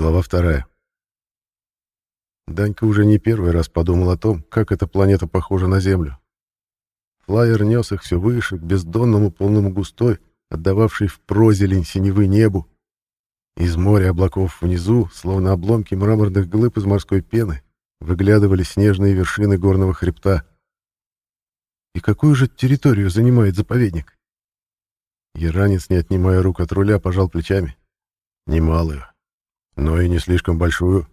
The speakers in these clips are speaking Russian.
Глава вторая. Данька уже не первый раз подумал о том, как эта планета похожа на Землю. Флайер нес их все выше, к бездонному полному густой, отдававшей в прозелень синевы небу. Из моря облаков внизу, словно обломки мраморных глыб из морской пены, выглядывали снежные вершины горного хребта. И какую же территорию занимает заповедник? Яранец, не отнимая рук от руля, пожал плечами. Немалую, но и не слишком большую.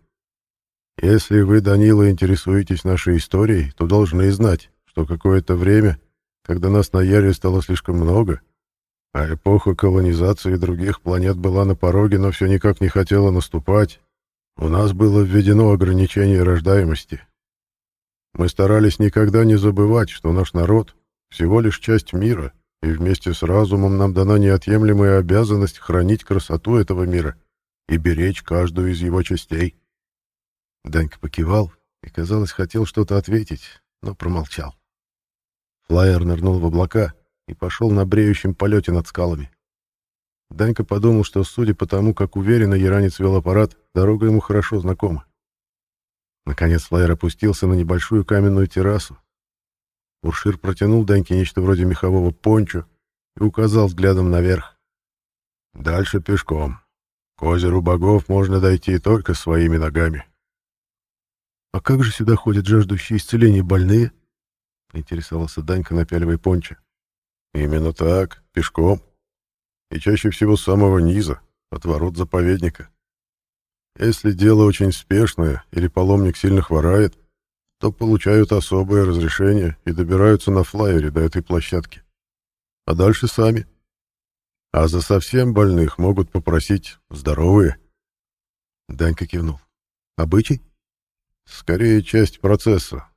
Если вы, Данила, интересуетесь нашей историей, то должны знать, что какое-то время, когда нас на Яре стало слишком много, а эпоха колонизации других планет была на пороге, но все никак не хотела наступать, у нас было введено ограничение рождаемости. Мы старались никогда не забывать, что наш народ — всего лишь часть мира, и вместе с разумом нам дана неотъемлемая обязанность хранить красоту этого мира и беречь каждую из его частей. Данька покивал и, казалось, хотел что-то ответить, но промолчал. Флайер нырнул в облака и пошел на бреющем полете над скалами. Данька подумал, что, судя по тому, как уверенно Яранец вел аппарат, дорога ему хорошо знакома. Наконец флайер опустился на небольшую каменную террасу. Уршир протянул Даньке нечто вроде мехового пончо и указал взглядом наверх. «Дальше пешком. К озеру богов можно дойти только своими ногами». «А как же сюда ходят жаждущие исцеления больные?» — поинтересовался Данька, напяливая пончо. «Именно так, пешком», и чаще всего с самого низа, от ворот заповедника. Если дело очень спешное или паломник сильно хворает, то получают особое разрешение и добираются на флайере до этой площадки. А дальше сами. А за совсем больных могут попросить здоровые. Данька кивнул. Обычай? Скорее, часть процесса.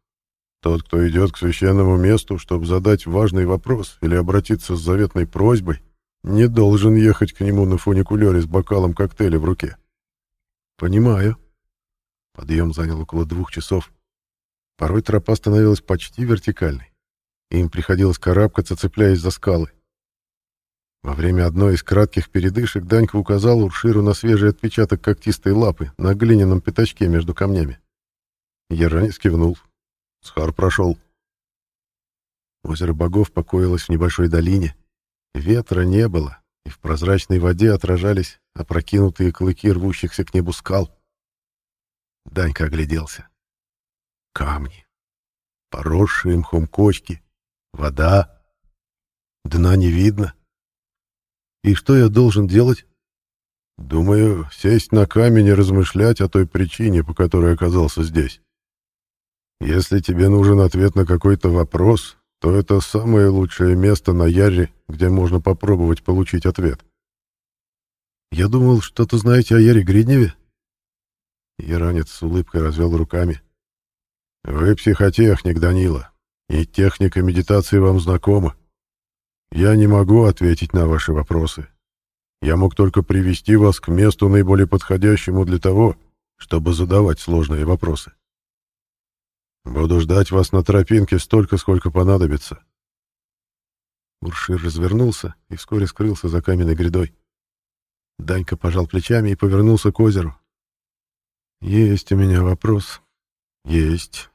Тот, кто идет к священному месту, чтобы задать важный вопрос или обратиться с заветной просьбой, не должен ехать к нему на фуникулере с бокалом коктейля в руке. Понимаю. Подъем занял около двух часов. Порой тропа становилась почти вертикальной. Им приходилось карабкаться, цепляясь за скалы. Во время одной из кратких передышек Данька указал Урширу на свежий отпечаток когтистой лапы на глиняном пятачке между камнями. Яранец кивнул. Схар прошел. Озеро богов покоилось в небольшой долине, Ветра не было, и в прозрачной воде отражались опрокинутые клыки рвущихся к небу скал. Данька огляделся. Камни, поросшие мхом кочки, вода. Дна не видно. И что я должен делать? Думаю, сесть на камень и размышлять о той причине, по которой оказался здесь. Если тебе нужен ответ на какой-то вопрос, то это самое лучшее место на Яре, где можно попробовать получить ответ. Я думал, что-то знаете о Яре Гридневе? Яранец с улыбкой развел руками. Вы психотехник, Данила, и техника медитации вам знакома. Я не могу ответить на ваши вопросы. Я мог только привести вас к месту наиболее подходящему для того, чтобы задавать сложные вопросы. Буду ждать вас на тропинке столько, сколько понадобится. Уршир развернулся и вскоре скрылся за каменной грядой. Данька пожал плечами и повернулся к озеру. «Есть у меня вопрос. Есть»,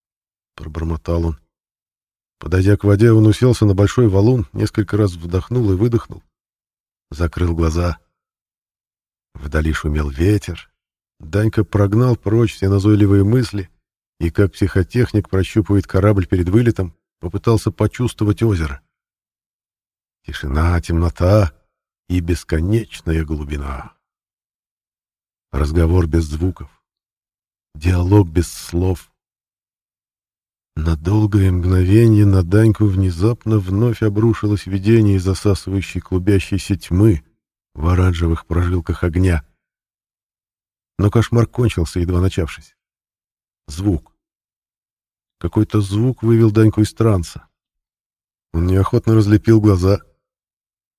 — пробормотал он. Подойдя к воде, он уселся на большой валун, несколько раз вдохнул и выдохнул. Закрыл глаза. Вдали шумел ветер. Данька прогнал прочь все назойливые мысли и, как психотехник прощупывает корабль перед вылетом, попытался почувствовать озеро. Тишина, темнота и бесконечная глубина. Разговор без звуков. Диалог без слов. На долгое мгновение на Даньку внезапно вновь обрушилось видение засасывающей клубящейся тьмы в оранжевых прожилках огня. Но кошмар кончился, едва начавшись. Звук. Какой-то звук вывел Даньку из транса. Он неохотно разлепил глаза.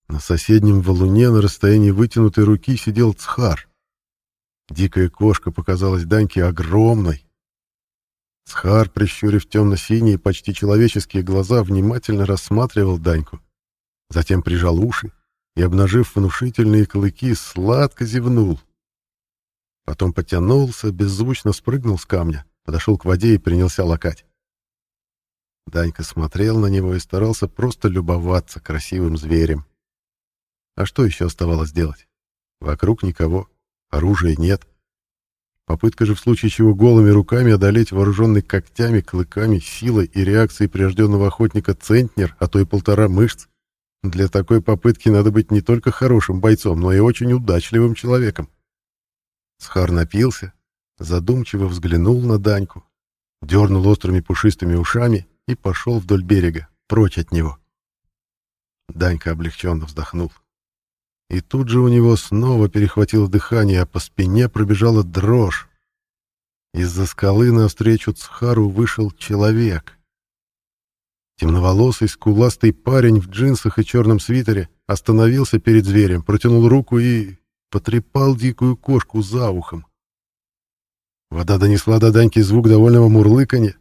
На соседнем валуне на расстоянии вытянутой руки сидел Цхар. Дикая кошка показалась Даньке огромной. Цхар, прищурив темно-синие, почти человеческие глаза, внимательно рассматривал Даньку. Затем прижал уши и, обнажив внушительные клыки, сладко зевнул. Потом потянулся, беззвучно спрыгнул с камня, подошел к воде и принялся лакать. Данька смотрел на него и старался просто любоваться красивым зверем. А что еще оставалось делать? Вокруг никого, оружия нет. Попытка же в случае чего голыми руками одолеть вооруженный когтями, клыками, силой и реакцией прирожденного охотника центнер, а то и полтора мышц. Для такой попытки надо быть не только хорошим бойцом, но и очень удачливым человеком. Схар напился, задумчиво взглянул на Даньку, дернул острыми пушистыми ушами и пошел вдоль берега, прочь от него. Данька облегченно вздохнул. И тут же у него снова перехватило дыхание, а по спине пробежала дрожь. Из-за скалы навстречу Цхару вышел человек. Темноволосый, скуластый парень в джинсах и черном свитере остановился перед зверем, протянул руку и потрепал дикую кошку за ухом. Вода донесла до Даньки звук довольного мурлыканья.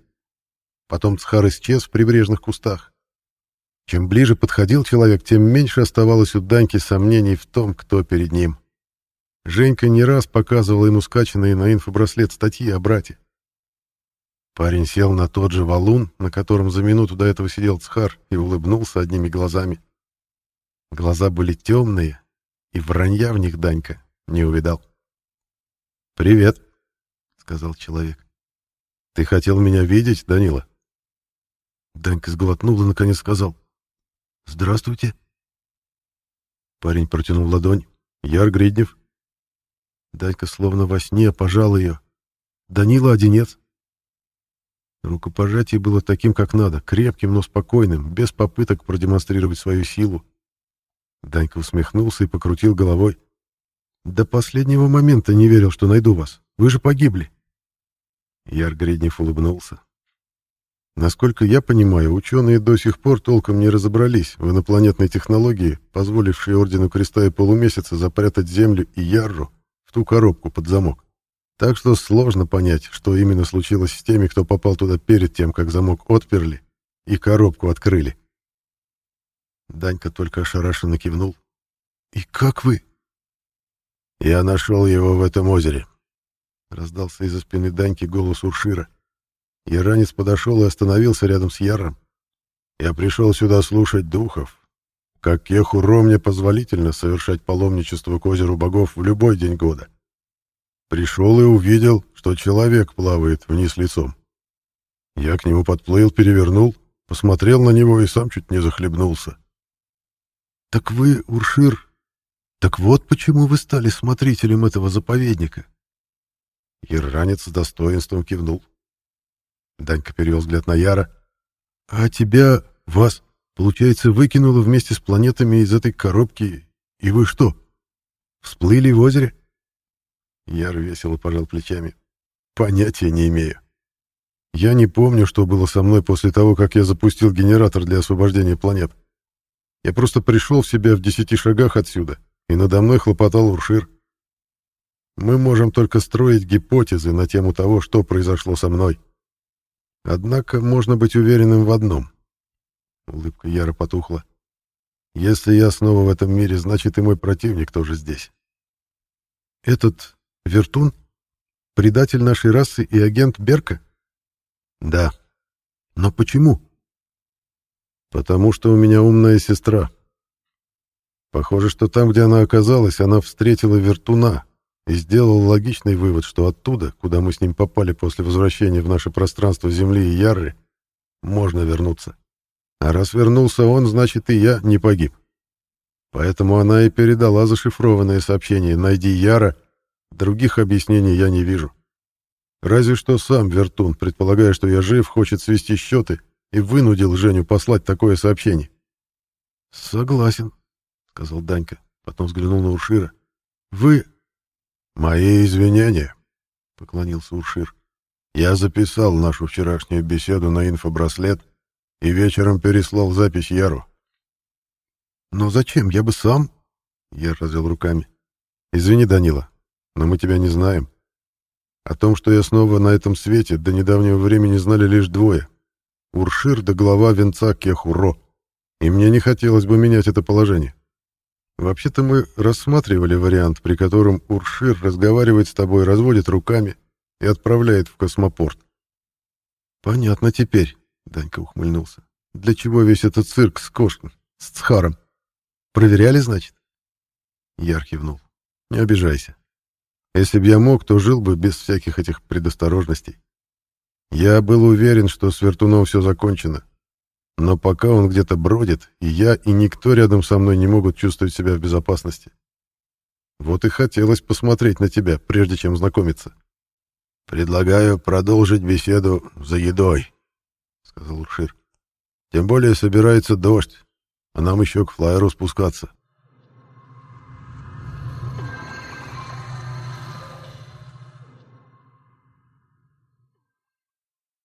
Потом Цхар исчез в прибрежных кустах. Чем ближе подходил человек, тем меньше оставалось у Даньки сомнений в том, кто перед ним. Женька не раз показывал ему скачанные на инфобраслет статьи о брате. Парень сел на тот же валун, на котором за минуту до этого сидел Цхар, и улыбнулся одними глазами. Глаза были темные, и вранья в них Данька не увидал. «Привет», — сказал человек. «Ты хотел меня видеть, Данила?» Данька сглотнул и наконец сказал. «Здравствуйте». Парень протянул ладонь. «Яр Гриднев». Данька словно во сне пожал ее. «Данила Одинец». Рукопожатие было таким, как надо, крепким, но спокойным, без попыток продемонстрировать свою силу. Данька усмехнулся и покрутил головой. «До последнего момента не верил, что найду вас. Вы же погибли». Яр Гриднев улыбнулся. Насколько я понимаю, ученые до сих пор толком не разобрались в инопланетной технологии, позволившей Ордену Креста и Полумесяца запрятать Землю и Ярру в ту коробку под замок. Так что сложно понять, что именно случилось с теми, кто попал туда перед тем, как замок отперли и коробку открыли. Данька только ошарашенно кивнул. «И как вы?» «Я нашел его в этом озере», — раздался из-за спины Даньки голос Уршира. Иранец подошел и остановился рядом с Яром. «Я пришел сюда слушать духов. Как Кехуро мне позволительно совершать паломничество к озеру богов в любой день года. Пришел и увидел, что человек плавает вниз лицом. Я к нему подплыл, перевернул, посмотрел на него и сам чуть не захлебнулся. «Так вы, Уршир, так вот почему вы стали смотрителем этого заповедника?» Иранец с достоинством кивнул. Данька перевел взгляд на Яра. «А тебя, вас, получается, выкинуло вместе с планетами из этой коробки, и вы что, всплыли в озере?» Яр весело пожал плечами. «Понятия не имею. Я не помню, что было со мной после того, как я запустил генератор для освобождения планет. Я просто пришел в себя в десяти шагах отсюда, и надо мной хлопотал Уршир. Мы можем только строить гипотезы на тему того, что произошло со мной. Однако можно быть уверенным в одном. Улыбка Яра потухла. Если я снова в этом мире, значит и мой противник тоже здесь. Этот Вертун? Предатель нашей расы и агент Берка? Да. Но почему? Потому что у меня умная сестра. Похоже, что там, где она оказалась, она встретила Вертуна, и сделал логичный вывод, что оттуда, куда мы с ним попали после возвращения в наше пространство Земли и Ярры, можно вернуться. А раз вернулся он, значит и я не погиб. Поэтому она и передала зашифрованное сообщение «Найди Яра», других объяснений я не вижу. Разве что сам Вертун, предполагая, что я жив, хочет свести счеты и вынудил Женю послать такое сообщение. «Согласен», — сказал Данька, потом взглянул на Ушира. «Вы «Мои извинения», — поклонился Уршир. «Я записал нашу вчерашнюю беседу на инфобраслет и вечером переслал запись Яру». «Но зачем? Я бы сам...» Яр развел руками. «Извини, Данила, но мы тебя не знаем. О том, что я снова на этом свете, до недавнего времени знали лишь двое. Уршир да глава венца Кехуро. И мне не хотелось бы менять это положение. Вообще-то мы рассматривали вариант, при котором Уршир разговаривает с тобой, разводит руками и отправляет в космопорт. Понятно теперь, Данька ухмыльнулся. Для чего весь этот цирк с кошкой, с Цхаром? Проверяли, значит? Яр кивнул. Не обижайся. Если бы я мог, то жил бы без всяких этих предосторожностей. Я был уверен, что с Вертуном все закончено. Но пока он где-то бродит, и я, и никто рядом со мной не могут чувствовать себя в безопасности. Вот и хотелось посмотреть на тебя, прежде чем знакомиться. «Предлагаю продолжить беседу за едой», — сказал Уршир. «Тем более собирается дождь, а нам еще к флайеру спускаться».